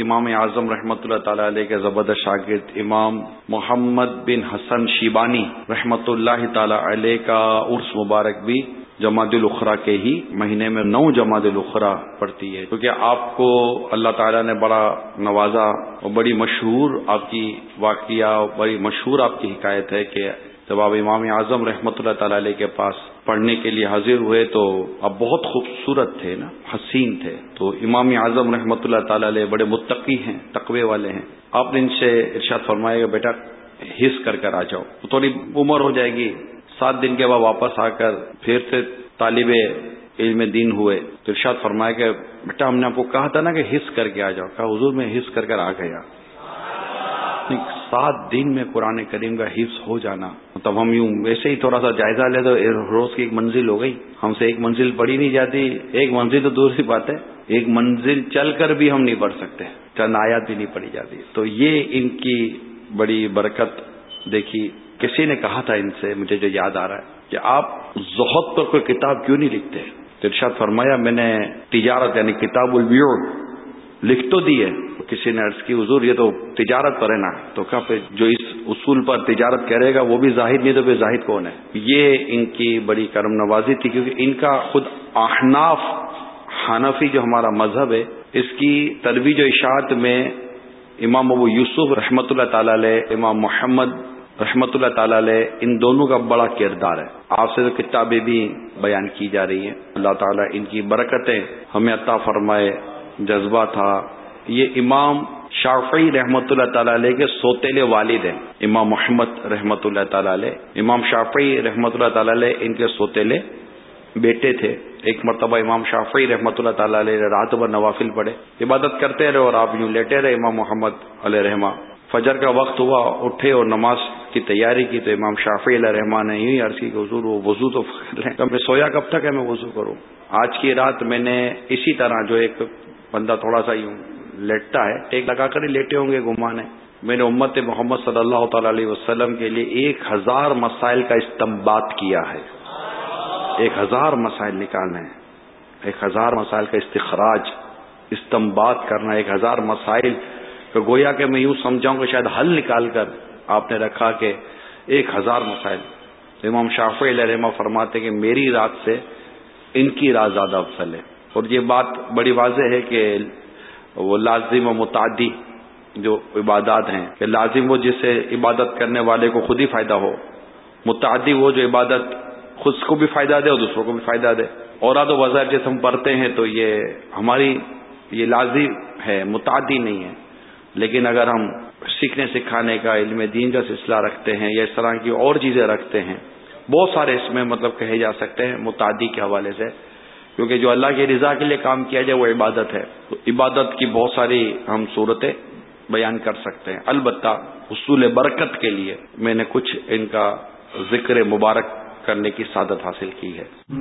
امام اعظم رحمۃ اللہ تعالی علیہ کے زبردست شاگرد امام محمد بن حسن شیبانی رحمۃ اللہ تعالی علیہ کا عرس مبارک بھی جماعت الخرا کے ہی مہینے میں نو جماعت الخرا پڑتی ہے۔ کیونکہ آپ کو اللہ تعالیٰ نے بڑا نوازا اور بڑی مشہور آپ کی واقعہ بڑی مشہور آپ کی حکایت ہے کہ جب آپ امام اعظم رحمۃ اللہ تعالی علیہ کے پاس پڑھنے کے لیے حاضر ہوئے تو اب بہت خوبصورت تھے نا، حسین تھے۔ تو امام اعظم رحمۃ اللہ تعالی علیہ بڑے متقی ہیں، تقوی والے ہیں۔ آپ نے ان سے ارشاد فرمائے گا، بیٹا، حص کر کر آ جاؤ۔ تھوڑی عمر ہو جائے گی۔ سات دن کے بعد واپس آ کر پھر سے طالب علم دین ہوئے۔ تو ارشاد فرمایا کہ بیٹا، ہم نے آپ کو کہا تھا نا کہ حص کر کے آ جاؤ۔ کہا، حضور میں حص کر کر آ گیا۔ سات دن میں قرآن کریم کا حفظ ہو جانا۔ مطلب ہم یوں ویسے ہی تھوڑا سا جائزہ لے تو روز کی ایک منزل ہو گئی۔ ہم سے ایک منزل پڑھی نہیں جاتی۔ ایک منزل تو دور سی بات ہے۔ ایک منزل چل کر بھی ہم نہیں پڑھ سکتے۔ چند آیات بھی نہیں پڑھی جاتی۔ تو یہ ان کی بڑی برکت۔ دیکھی کسی نے کہا تھا ان سے، مجھے جو یاد آ رہا ہے کہ آپ ذہت پر کوئی کتاب کیوں نہیں لکھتے؟ ارشاد فرمایا، میں نے تجارت یعنی کتاب الویو لکھ تو دی ہے کسی نے عرض کی، حضور، یہ تو تجارت پر ہے نا؟ تو کہا پہ جو اس اصول پر تجارت کرے گا، وہ بھی ظاہر نہیں، تو پھر ظاہر کون ہے؟ یہ ان کی بڑی کرم نوازی تھی، کیونکہ ان کا خود احناف حنفی جو ہمارا مذہب ہے، اس کی ترویج و اشاعت میں امام ابو یوسف رحمۃ اللہ تعالی علیہ، امام محمد رحمت اللہ تعالی علیہ، ان دونوں کا بڑا کردار ہے۔ آپ سے تو کتابیں بھی بیان کی جا رہی ہیں۔ اللہ تعالیٰ ان کی برکتیں ہمیں عطا فرمائے۔ جذبہ تھا۔ یہ امام شافعی رحمۃ اللہ تعالی علیہ کے سوتےلے والد ہیں۔ امام محمد رحمۃ اللہ تعالی علیہ۔ امام شافعی رحمۃ اللہ تعالی علیہ ان کے سوتےلے بیٹے تھے۔ ایک مرتبہ امام شافعی رحمۃ اللہ تعالی علیہ رات بھر نوافل پڑھے۔ عبادت کرتے رہے اور آپ یوں لیٹے رہے امام محمد علیہ رحمٰ فجر کا وقت ہوا، اٹھے اور نماز کی تیاری کی تو امام شافی علیہ رحمان نے یوں عرض کی کہ حضور وہ وضو تو میں سویا کب تک ہے میں وضو کروں۔ آج کی رات میں نے اسی طرح جو ایک بندہ تھوڑا سا یوں لیٹتا ہے، ٹیک لگا کر ہی لیٹے ہوں گے گھمانے میں نے امت محمد صلی اللہ تعالی علیہ وسلم کے لیے ایک ہزار مسائل کا استمباد کیا ہے۔ ایک ہزار مسائل نکالنے ایک ہزار مسائل کا استخراج استمباد کرنا، ایک ہزار مسائل تو گویا کہ میں یوں سمجھاؤں کہ شاید حل نکال کر آپ نے رکھا کہ ایک ہزار مسائل۔ امام شاف رحمہ فرماتے کہ میری رات سے ان کی رات زیادہ افضل ہے۔ اور یہ بات بڑی واضح ہے کہ وہ لازم و متعدی جو عبادات ہیں، کہ لازم وہ جس سے عبادت کرنے والے کو خود ہی فائدہ ہو، متعدی وہ جو عبادت خود کو بھی فائدہ دے اور دوسروں کو بھی فائدہ دے۔ اور و وظائف جیسے ہم پڑھتے ہیں تو یہ ہماری یہ لازم ہے، متعدی نہیں ہے۔ لیکن اگر ہم سیکھنے سکھانے کا علم دین کا سلسلہ رکھتے ہیں یا اس طرح کی اور چیزیں رکھتے ہیں، بہت سارے اس میں مطلب کہے جا سکتے ہیں، متعدی کے حوالے سے۔ کیونکہ جو اللہ کی رضا کے لیے کام کیا جائے وہ عبادت ہے۔ تو عبادت کی بہت ساری ہم صورتیں بیان کر سکتے ہیں۔ البتہ حصول برکت کے لیے میں نے کچھ ان کا ذکر مبارک کرنے کی سعادت حاصل کی ہے۔